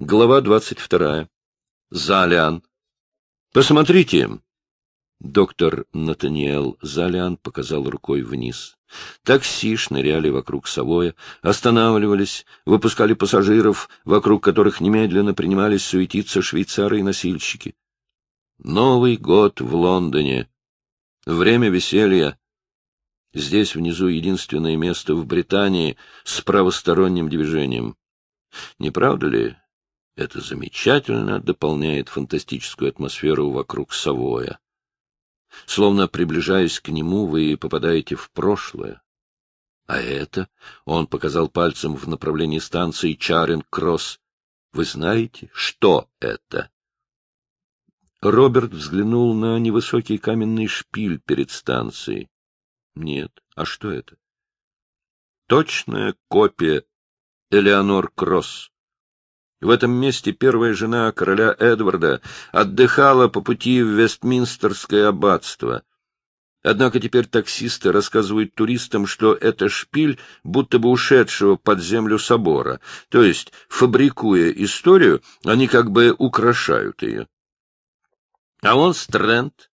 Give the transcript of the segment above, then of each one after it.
Глава двадцать вторая. Залиан. Посмотрите. Доктор Натаниэл Залиан показал рукой вниз. Такси шныряли вокруг Савоя, останавливались, выпускали пассажиров, вокруг которых немедленно принимались суетиться швейцары и носильщики. Новый год в Лондоне. Время веселья. Здесь внизу единственное место в Британии с правосторонним движением. Не правда ли, это замечательно дополняет фантастическую атмосферу вокруг Савоя. Словно приближаясь к нему, вы попадаете в прошлое. А это, он показал пальцем в направлении станции Чаринг-Кросс. Вы знаете, что это? Роберт взглянул на невысокий каменный шпиль перед станцией. Нет, а что это? Точная копия Элеонор Кросс. В этом месте первая жена короля Эдварда отдыхала по пути в Вестминстерское аббатство. Однако теперь таксисты рассказывают туристам, что это шпиль будто бы ушедшего под землю собора, то есть, фабрикуя историю, они как бы украшают ее. А он Стрэнд.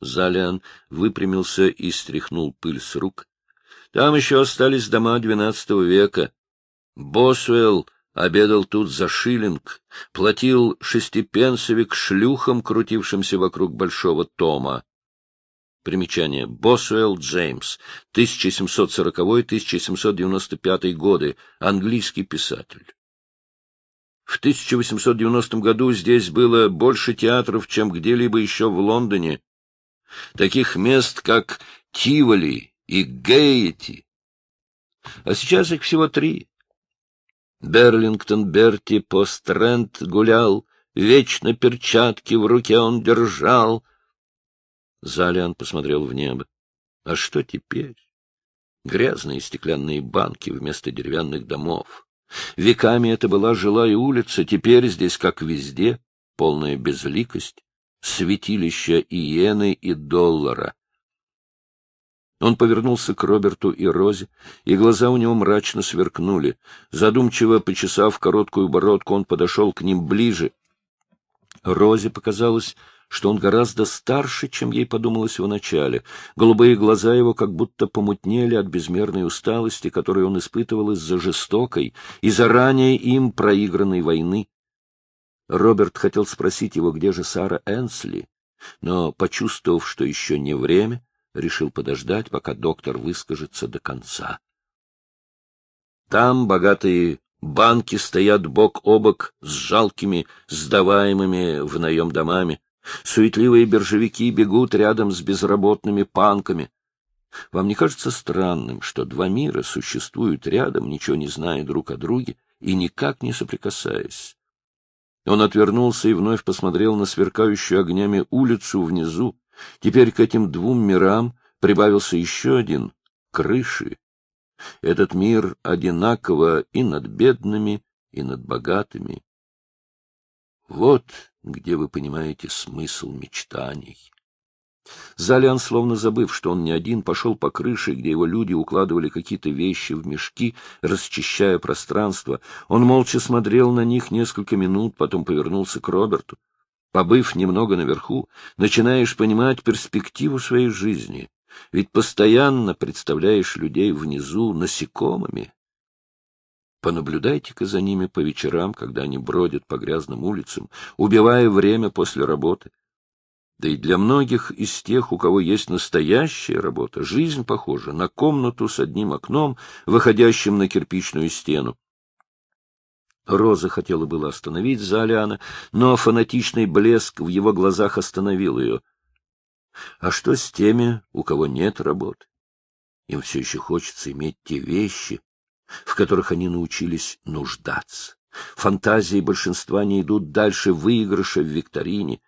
Залиан выпрямился и стряхнул пыль с рук. Там еще остались дома двенадцатого века. Босуэлл обедал тут за шиллинг, платил шестипенсовик шлюхам, крутившимся вокруг Большого Тома. Примечание. Босуэлл Джеймс, 1740-1795 годы, английский писатель. В 1890 году здесь было больше театров, чем где-либо еще в Лондоне. Таких мест, как Тиволи и Гейти. А сейчас их всего три. Берлингтон Берти по Стрэнд гулял, вечно перчатки в руке он держал. Залиан посмотрел в небо. А что теперь? Грязные стеклянные банки вместо деревянных домов. Веками это была жилая улица, теперь здесь, как везде, полная безликость, святилища иены и доллара. Он повернулся к Роберту и Розе, и глаза у него мрачно сверкнули. Задумчиво почесав короткую бородку, он подошел к ним ближе. Розе показалось, что он гораздо старше, чем ей подумалось вначале. Голубые глаза его как будто помутнели от безмерной усталости, которую он испытывал из-за жестокой и заранее им проигранной войны. Роберт хотел спросить его, где же Сара Энсли, но, почувствовав, что еще не время, решил подождать, пока доктор выскажется до конца. Там богатые банки стоят бок о бок с жалкими, сдаваемыми в наем домами. Суетливые биржевики бегут рядом с безработными панками. Вам не кажется странным, что два мира существуют рядом, ничего не зная друг о друге и никак не соприкасаясь? Он отвернулся и вновь посмотрел на сверкающую огнями улицу внизу, Теперь к этим двум мирам прибавился еще один — крыши. Этот мир одинаково и над бедными, и над богатыми. Вот где вы понимаете смысл мечтаний. Залиан, словно забыв, что он не один, пошел по крыше, где его люди укладывали какие-то вещи в мешки, расчищая пространство. Он молча смотрел на них несколько минут, потом повернулся к Роберту. Побыв немного наверху, начинаешь понимать перспективу своей жизни, ведь постоянно представляешь людей внизу насекомыми. Понаблюдайте-ка за ними по вечерам, когда они бродят по грязным улицам, убивая время после работы. Да и для многих из тех, у кого есть настоящая работа, жизнь похожа на комнату с одним окном, выходящим на кирпичную стену. Роза хотела было остановить Залиана, но фанатичный блеск в его глазах остановил ее. А что с теми, у кого нет работы? Им все еще хочется иметь те вещи, в которых они научились нуждаться. Фантазии большинства не идут дальше выигрыша в викторине.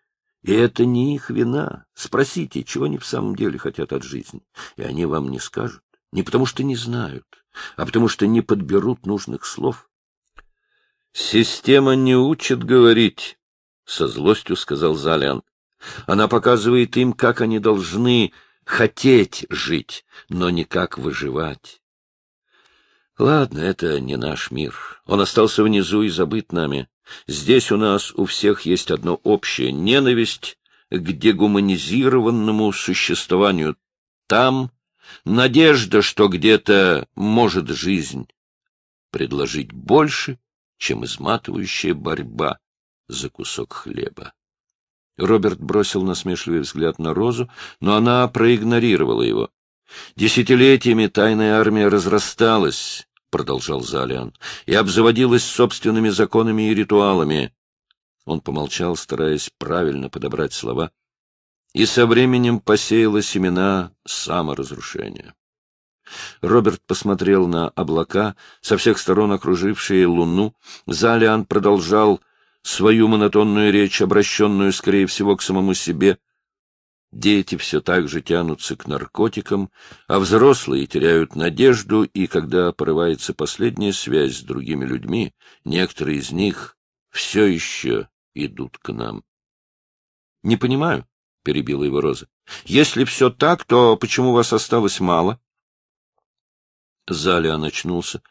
И это не их вина. Спросите, чего они в самом деле хотят от жизни. И они вам не скажут. Не потому что не знают, а потому что не подберут нужных слов. Система не учит говорить, — со злостью сказал Залиан. Она показывает им, как они должны хотеть жить, но не как выживать. Ладно, это не наш мир. Он остался внизу и забыт нами. Здесь у нас у всех есть одно общее — ненависть к дегуманизированному существованию. Там надежда, что где-то может жизнь предложить больше, чем изматывающая борьба за кусок хлеба. Роберт бросил насмешливый взгляд на Розу, но она проигнорировала его. Десятилетиями тайная армия разрасталась, — продолжал Залиан, — и обзаводилась собственными законами и ритуалами. Он помолчал, стараясь правильно подобрать слова, и со временем посеяла семена саморазрушения. Роберт посмотрел на облака, со всех сторон окружившие луну. Залиан продолжал свою монотонную речь, обращенную, скорее всего, к самому себе. Дети все так же тянутся к наркотикам, а взрослые теряют надежду, и когда порывается последняя связь с другими людьми, некоторые из них все еще идут к нам. — Не понимаю, — перебила его Роза. — Если все так, то почему вас осталось мало? Залиан очнулся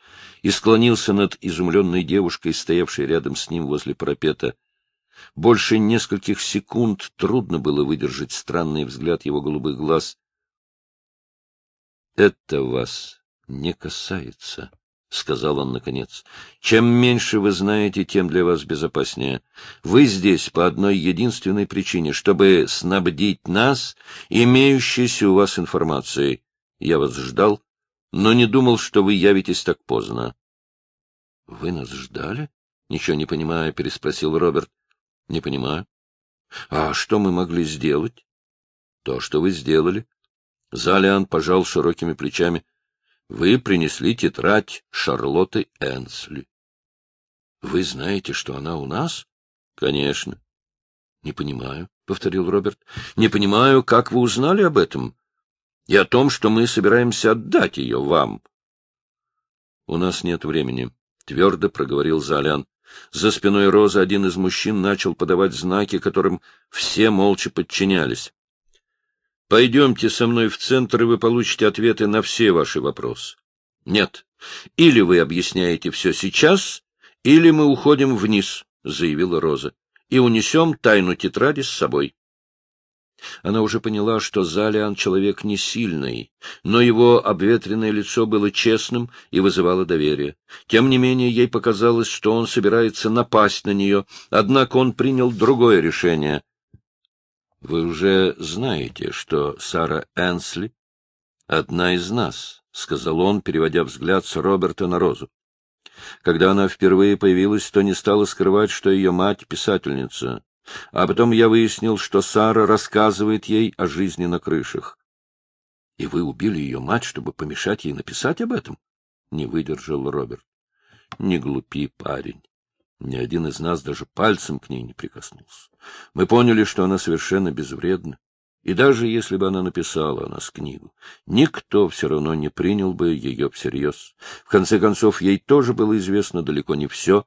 и склонился над изумленной девушкой, стоявшей рядом с ним возле парапета. Больше нескольких секунд трудно было выдержать странный взгляд его голубых глаз. — Это вас не касается, — сказал он наконец. — Чем меньше вы знаете, тем для вас безопаснее. Вы здесь по одной единственной причине, чтобы снабдить нас имеющейся у вас информацией. Я вас ждал но не думал, что вы явитесь так поздно. — Вы нас ждали? — Ничего не понимая, переспросил Роберт. — Не понимаю. — А что мы могли сделать? — То, что вы сделали. Залиан пожал широкими плечами. — Вы принесли тетрадь Шарлотты Энсли. — Вы знаете, что она у нас? — Конечно. — Не понимаю, — повторил Роберт. — Не понимаю, как вы узнали об этом? И о том, что мы собираемся отдать ее вам. — У нас нет времени, — твердо проговорил Залян. За спиной Розы один из мужчин начал подавать знаки, которым все молча подчинялись. — Пойдемте со мной в центр, и вы получите ответы на все ваши вопросы. — Нет. Или вы объясняете все сейчас, или мы уходим вниз, — заявила Роза, — и унесем тайну тетради с собой. Она уже поняла, что Залиан человек не сильный, но его обветренное лицо было честным и вызывало доверие. Тем не менее, ей показалось, что он собирается напасть на нее, однако он принял другое решение. — Вы уже знаете, что Сара Энсли — одна из нас, — сказал он, переводя взгляд с Роберта на Розу. Когда она впервые появилась, то не стала скрывать, что ее мать — писательница. А потом я выяснил, что Сара рассказывает ей о жизни на крышах. — И вы убили ее мать, чтобы помешать ей написать об этом? — не выдержал Роберт. — Не глупи, парень. Ни один из нас даже пальцем к ней не прикоснулся. Мы поняли, что она совершенно безвредна. И даже если бы она написала о нас книгу, никто все равно не принял бы ее всерьез. В конце концов, ей тоже было известно далеко не все,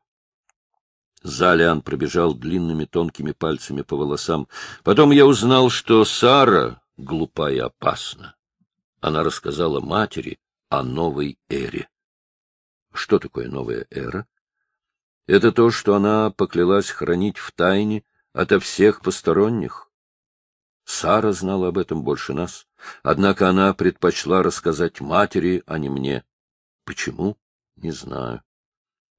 Залиан пробежал длинными тонкими пальцами по волосам. Потом я узнал, что Сара глупа и опасна. Она рассказала матери о новой эре. Что такое новая эра? Это то, что она поклялась хранить в тайне ото всех посторонних. Сара знала об этом больше нас, однако она предпочла рассказать матери, а не мне. Почему? Не знаю.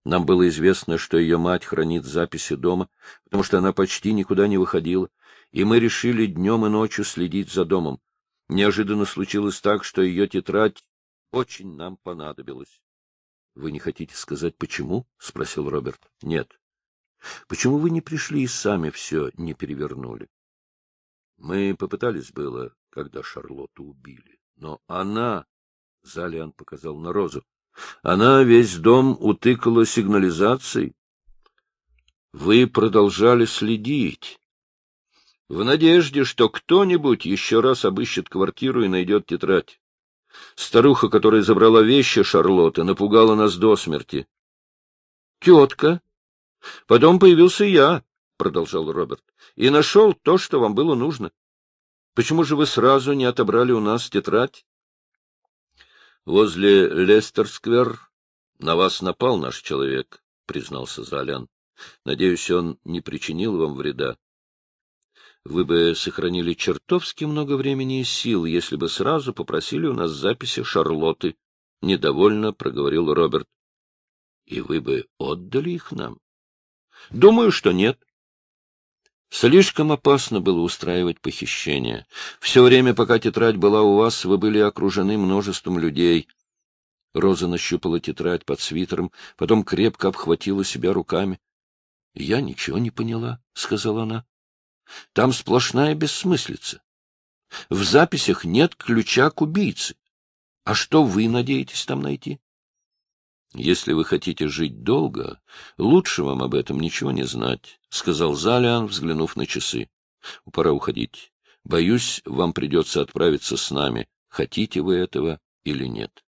Нам было известно, что ее мать хранит записи дома, потому что она почти никуда не выходила, и мы решили днем и ночью следить за домом. Неожиданно случилось так, что ее тетрадь очень нам понадобилась. — Вы не хотите сказать, почему? — спросил Роберт. — Нет. — Почему вы не пришли и сами все не перевернули? Мы попытались было, когда Шарлотту убили, но она... Залиан показал на Розу. Она весь дом утыкала сигнализацией. Вы продолжали следить. В надежде, что кто-нибудь еще раз обыщет квартиру и найдет тетрадь. Старуха, которая забрала вещи Шарлотты, напугала нас до смерти. — Тетка. Потом появился я, — продолжал Роберт, — и нашел то, что вам было нужно. Почему же вы сразу не отобрали у нас тетрадь? Возле Лестер-сквер — На вас напал наш человек, — признался Залян. — Надеюсь, он не причинил вам вреда. Вы бы сохранили чертовски много времени и сил, если бы сразу попросили у нас записи Шарлотты, — недовольно проговорил Роберт. — И вы бы отдали их нам? — Думаю, что нет. Слишком опасно было устраивать похищение. Все время, пока тетрадь была у вас, вы были окружены множеством людей. Роза нащупала тетрадь под свитером, потом крепко обхватила себя руками. — Я ничего не поняла, — сказала она. — Там сплошная бессмыслица. В записях нет ключа к убийце. А что вы надеетесь там найти? Если вы хотите жить долго, лучше вам об этом ничего не знать, — сказал Залиан, взглянув на часы. — Пора уходить. Боюсь, вам придется отправиться с нами, хотите вы этого или нет.